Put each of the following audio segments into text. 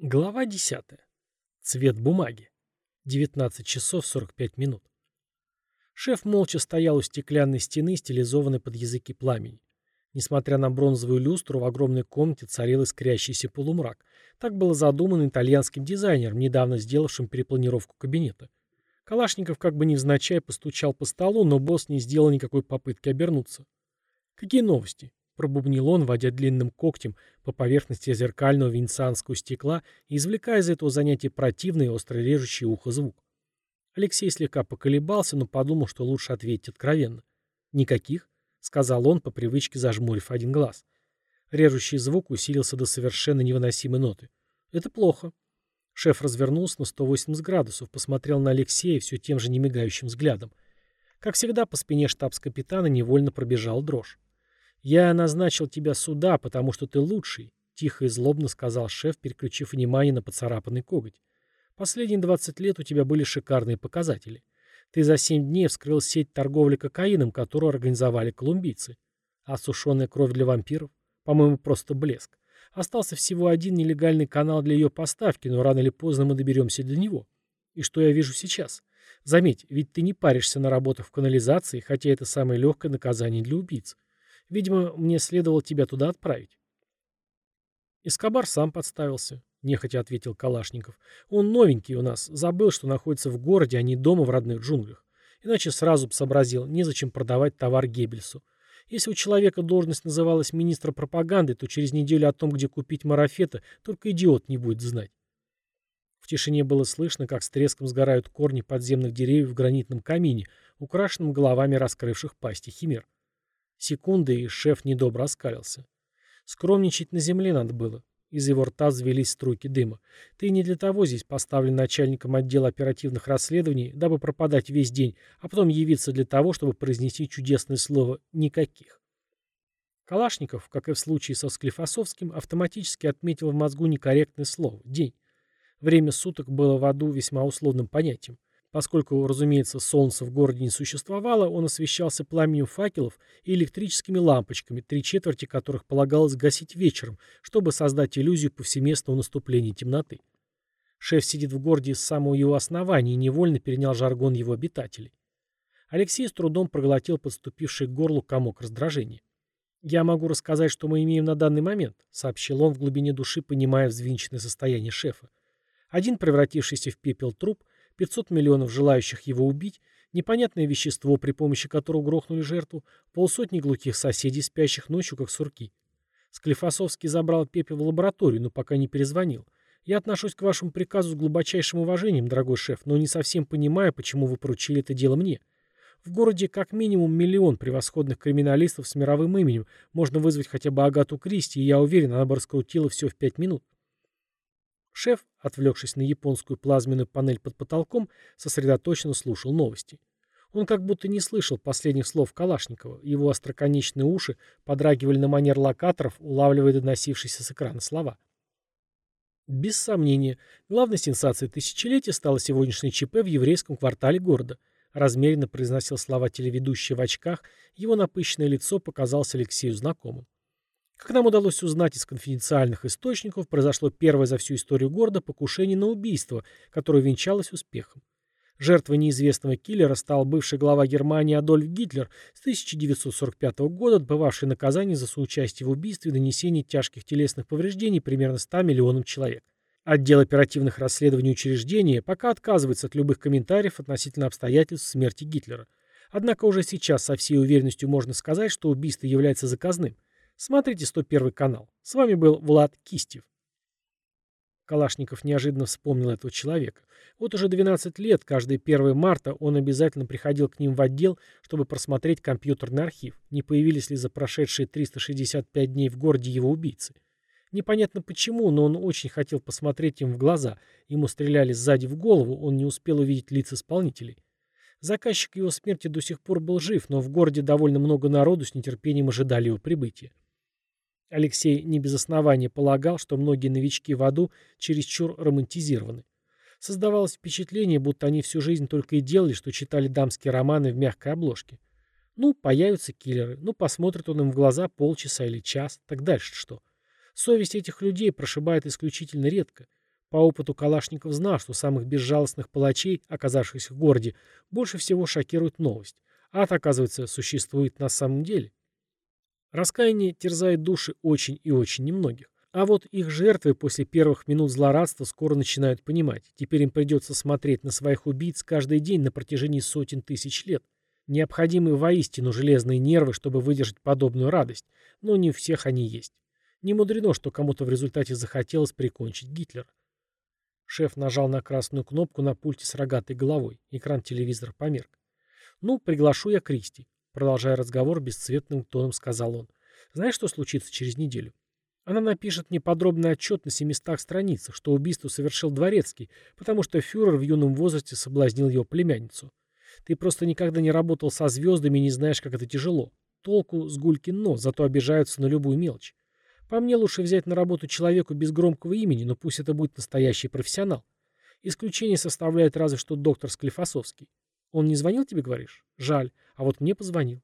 Глава 10. Цвет бумаги. 19 часов 45 минут. Шеф молча стоял у стеклянной стены, стилизованной под языки пламени. Несмотря на бронзовую люстру, в огромной комнате царил искрящийся полумрак. Так было задумано итальянским дизайнером, недавно сделавшим перепланировку кабинета. Калашников как бы невзначай постучал по столу, но босс не сделал никакой попытки обернуться. «Какие новости?» Пробубнил он, водя длинным когтем по поверхности зеркального венецианского стекла и извлекая из этого занятия противный и остро режущий ухо звук. Алексей слегка поколебался, но подумал, что лучше ответить откровенно. «Никаких», — сказал он, по привычке зажмурив один глаз. Режущий звук усилился до совершенно невыносимой ноты. «Это плохо». Шеф развернулся на 180 градусов, посмотрел на Алексея все тем же немигающим взглядом. Как всегда, по спине штабс-капитана невольно пробежал дрожь. «Я назначил тебя сюда, потому что ты лучший», — тихо и злобно сказал шеф, переключив внимание на поцарапанный коготь. «Последние 20 лет у тебя были шикарные показатели. Ты за 7 дней вскрыл сеть торговли кокаином, которую организовали колумбийцы. А сушеная кровь для вампиров? По-моему, просто блеск. Остался всего один нелегальный канал для ее поставки, но рано или поздно мы доберемся до него. И что я вижу сейчас? Заметь, ведь ты не паришься на работах в канализации, хотя это самое легкое наказание для убийц. Видимо, мне следовало тебя туда отправить. Эскобар сам подставился, нехотя ответил Калашников. Он новенький у нас, забыл, что находится в городе, а не дома в родных джунглях. Иначе сразу бы сообразил, незачем продавать товар Геббельсу. Если у человека должность называлась министра пропаганды, то через неделю о том, где купить марафета, только идиот не будет знать. В тишине было слышно, как с треском сгорают корни подземных деревьев в гранитном камине, украшенном головами раскрывших пасти химер. Секунды, и шеф недобро оскалился. Скромничать на земле надо было. Из его рта взвелись струйки дыма. Ты не для того здесь поставлен начальником отдела оперативных расследований, дабы пропадать весь день, а потом явиться для того, чтобы произнести чудесное слово «никаких». Калашников, как и в случае со Склифосовским, автоматически отметил в мозгу некорректное слово «день». Время суток было в аду весьма условным понятием. Поскольку, разумеется, солнца в городе не существовало, он освещался пламенем факелов и электрическими лампочками, три четверти которых полагалось гасить вечером, чтобы создать иллюзию повсеместного наступления темноты. Шеф сидит в городе с самого его основания и невольно перенял жаргон его обитателей. Алексей с трудом проглотил подступивший к горлу комок раздражения. «Я могу рассказать, что мы имеем на данный момент», — сообщил он в глубине души, понимая взвинченное состояние шефа. Один превратившийся в пепел труп — 500 миллионов желающих его убить, непонятное вещество, при помощи которого грохнули жертву, полсотни глухих соседей, спящих ночью, как сурки. Склифосовский забрал пепел в лабораторию, но пока не перезвонил. Я отношусь к вашему приказу с глубочайшим уважением, дорогой шеф, но не совсем понимаю, почему вы поручили это дело мне. В городе как минимум миллион превосходных криминалистов с мировым именем. Можно вызвать хотя бы Агату Кристи, и я уверен, она бы раскрутила все в пять минут. Шеф, отвлекшись на японскую плазменную панель под потолком, сосредоточенно слушал новости. Он как будто не слышал последних слов Калашникова. Его остроконечные уши подрагивали на манер локаторов, улавливая доносившиеся с экрана слова. Без сомнения, главной сенсацией тысячелетия стало сегодняшнее ЧП в еврейском квартале города. Размеренно произносил слова телеведущий в очках, его напыщенное лицо показалось Алексею знакомым. Как нам удалось узнать из конфиденциальных источников, произошло первое за всю историю города покушение на убийство, которое венчалось успехом. Жертвой неизвестного киллера стал бывший глава Германии Адольф Гитлер с 1945 года, отбывавший наказание за соучастие в убийстве и нанесении тяжких телесных повреждений примерно 100 миллионам человек. Отдел оперативных расследований учреждения пока отказывается от любых комментариев относительно обстоятельств смерти Гитлера. Однако уже сейчас со всей уверенностью можно сказать, что убийство является заказным. Смотрите 101 канал. С вами был Влад Кистев. Калашников неожиданно вспомнил этого человека. Вот уже 12 лет, каждый 1 марта он обязательно приходил к ним в отдел, чтобы просмотреть компьютерный архив, не появились ли за прошедшие 365 дней в городе его убийцы. Непонятно почему, но он очень хотел посмотреть им в глаза. Ему стреляли сзади в голову, он не успел увидеть лиц исполнителей. Заказчик его смерти до сих пор был жив, но в городе довольно много народу с нетерпением ожидали его прибытия. Алексей не без основания полагал, что многие новички в аду чересчур романтизированы. Создавалось впечатление, будто они всю жизнь только и делали, что читали дамские романы в мягкой обложке. Ну, появятся киллеры, ну, посмотрит он им в глаза полчаса или час, так дальше что? Совесть этих людей прошибает исключительно редко. По опыту Калашников знал, что самых безжалостных палачей, оказавшихся в городе, больше всего шокирует новость. Ад, оказывается, существует на самом деле. Раскаяние терзает души очень и очень немногих. А вот их жертвы после первых минут злорадства скоро начинают понимать. Теперь им придется смотреть на своих убийц каждый день на протяжении сотен тысяч лет. Необходимы воистину железные нервы, чтобы выдержать подобную радость, но не у всех они есть. Не мудрено, что кому-то в результате захотелось прикончить Гитлера. Шеф нажал на красную кнопку на пульте с рогатой головой. Экран телевизора померк. «Ну, приглашу я Кристи», — продолжая разговор, бесцветным тоном сказал он. «Знаешь, что случится через неделю? Она напишет мне подробный отчет на 700 страницах, что убийство совершил Дворецкий, потому что фюрер в юном возрасте соблазнил его племянницу. Ты просто никогда не работал со звездами и не знаешь, как это тяжело. Толку с гулькин нос, зато обижаются на любую мелочь. По мне лучше взять на работу человеку без громкого имени, но пусть это будет настоящий профессионал. Исключение составляет разве что доктор Склифосовский. Он не звонил тебе, говоришь? Жаль. А вот мне позвонил.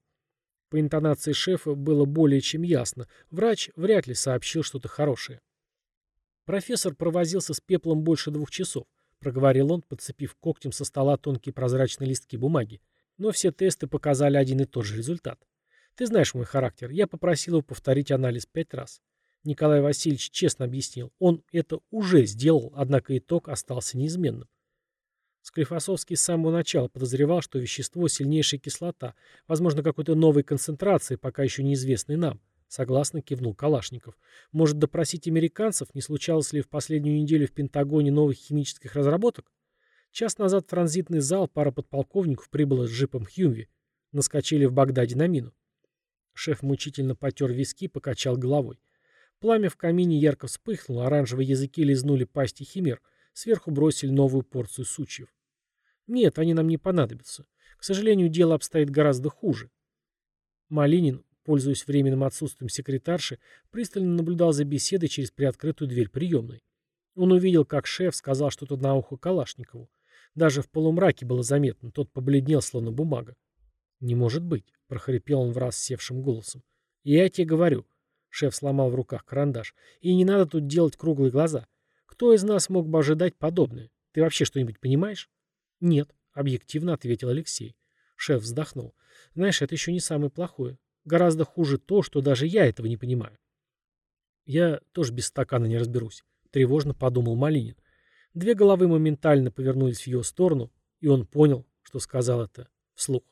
По интонации шефа было более чем ясно. Врач вряд ли сообщил что-то хорошее. Профессор провозился с пеплом больше двух часов. — проговорил он, подцепив когтем со стола тонкие прозрачные листки бумаги. Но все тесты показали один и тот же результат. Ты знаешь мой характер. Я попросил его повторить анализ пять раз. Николай Васильевич честно объяснил. Он это уже сделал, однако итог остался неизменным. Склифосовский с самого начала подозревал, что вещество – сильнейшая кислота, возможно, какой-то новой концентрации, пока еще неизвестной нам. Согласно кивнул Калашников. Может допросить американцев, не случалось ли в последнюю неделю в Пентагоне новых химических разработок? Час назад в транзитный зал пара подполковников прибыла с джипом Хьюмви. Наскочили в Багдаде на мину. Шеф мучительно потер виски, покачал головой. Пламя в камине ярко вспыхнуло, оранжевые языки лизнули пасти химер, сверху бросили новую порцию сучьев. Нет, они нам не понадобятся. К сожалению, дело обстоит гораздо хуже. Малинин пользуясь временным отсутствием секретарши, пристально наблюдал за беседой через приоткрытую дверь приемной. Он увидел, как шеф сказал что-то на ухо Калашникову. Даже в полумраке было заметно, тот побледнел, словно бумага. «Не может быть», — прохрипел он в раз севшим голосом. «Я тебе говорю», — шеф сломал в руках карандаш, «и не надо тут делать круглые глаза. Кто из нас мог бы ожидать подобное? Ты вообще что-нибудь понимаешь?» «Нет», — объективно ответил Алексей. Шеф вздохнул. «Знаешь, это еще не самое плохое. Гораздо хуже то, что даже я этого не понимаю. Я тоже без стакана не разберусь, тревожно подумал Малинин. Две головы моментально повернулись в его сторону, и он понял, что сказал это вслух.